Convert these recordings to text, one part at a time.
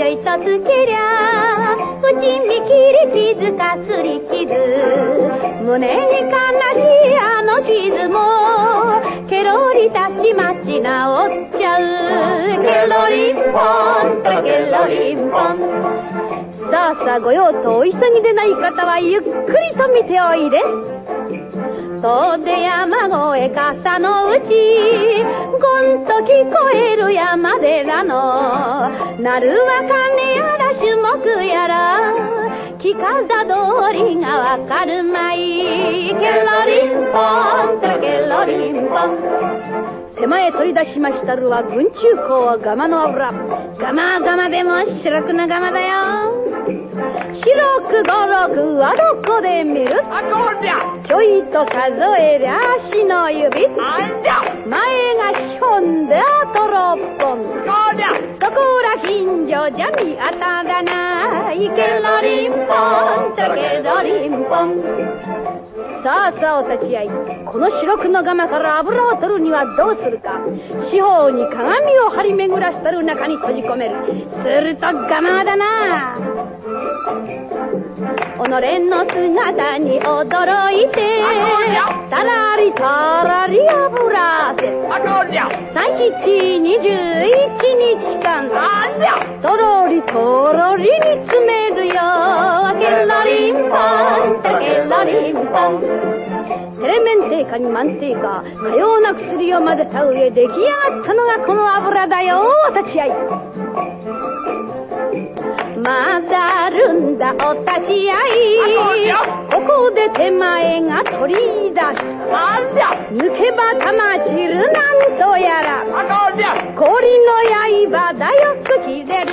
ちょいとつけりゃ、うちみきり傷かすり傷。胸に悲しいあの傷も、ケロリたちまち直っちゃう。ケロリンポン、たケロリンポン。さあさあご用途お急ぎでない方はゆっくりと見ておいで。そうで山越え傘のうちゴンと聞こえる山寺の。鳴るわかねやら種目やら。着飾通りがわかるまい。ケロリンポンとケロリンポン。手前取り出しましたるは軍中港ガマの油。ガマガマでも白くなガマだよ。五六はどこで見る？あこりゃ。ちょいと数えりゃ足の指。あんじゃ。前が資本であと6本。こりゃ。そこら近所じゃ見当たらない。ケロリンポンとケロリンポン。さあさあお立ち会い。この白くの釜から油を取るにはどうするか。四方に鏡を張り巡らしたる中に閉じ込める。すると釜だな己の姿に驚いてたらりたらりあこりゃ。三七二十一日間とろりとろりに詰めるよケロリンポン。とケロリンポン。テレメンテーカにマンテーカかような薬を混ぜた上出来上がったのがこの油だよお立ち会いまだるんだお立ち会い。ここで手前が取り出すあんじゃ？抜けば玉散るなんとやら。氷の刃だよく切れる。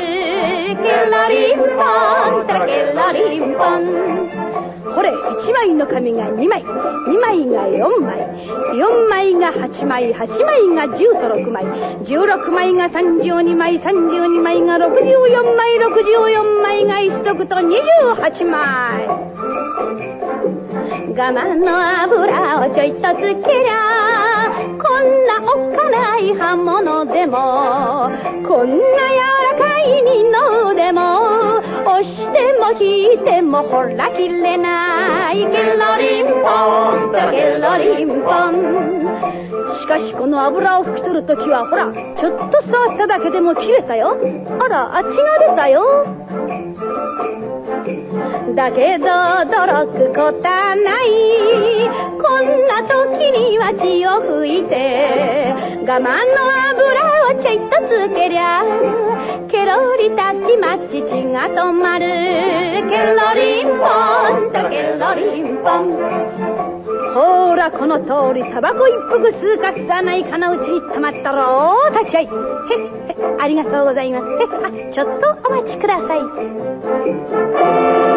ケロリンポンとケロリンポンこれ1枚の紙が2枚。2枚が4枚。4枚が8枚。8枚が10と6枚。16枚が32枚。32枚が64枚。64枚が1足と28枚。我慢の油をちょいとつけりゃこんなおっかない刃物でも。こんな柔らかい二の腕も押しても引いてもほら切れない。ケロリンポンとケロリンポン。しかしこの油を拭き取るときはほらちょっと触っただけでも切れたよ。あらあ血が出たよ。だけど驚くことはない。こんな時には血を拭いて我慢のをちょいとつけりゃケロリたちまち血が止まる。ケロリンポンとケロリンポン。ほらこの通りタバコ一服吸うか吸わないかのうちに止まったろう。立ち会い。へへありがとうございます。へあちょっとお待ちください。